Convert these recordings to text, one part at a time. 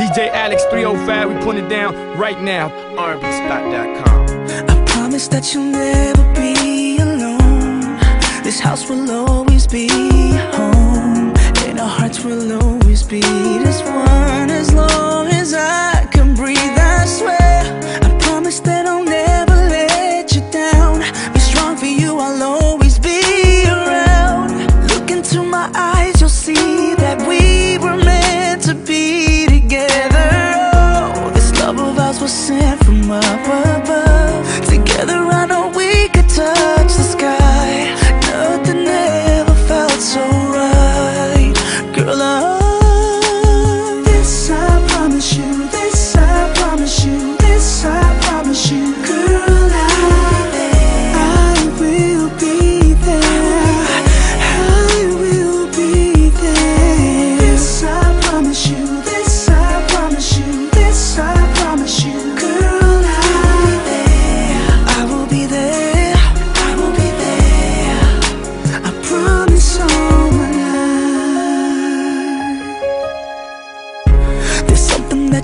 DJ Alex 305, we putting it down right now. RBSpot.com. I promise that you'll never be alone. This house will always be home, and our hearts will always be this one as long.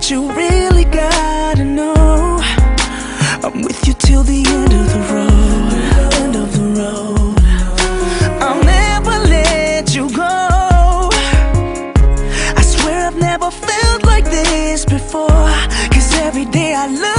You really gotta know. I'm with you till the end of the road End of the road. I'll never let you go. I swear I've never felt like this before. Cause every day I love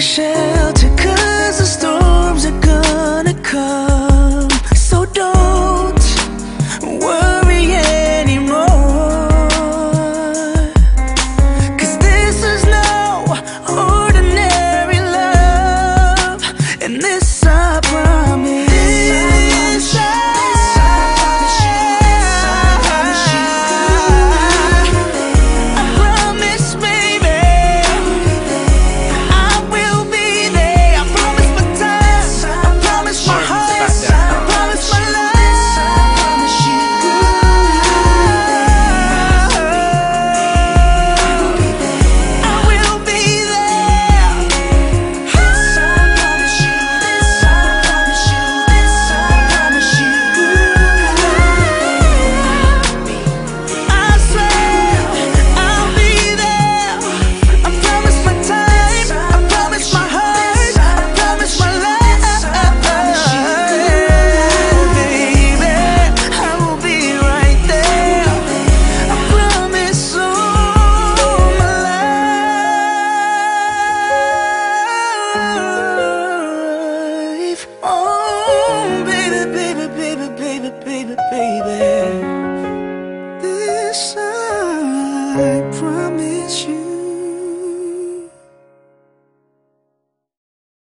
谁 I.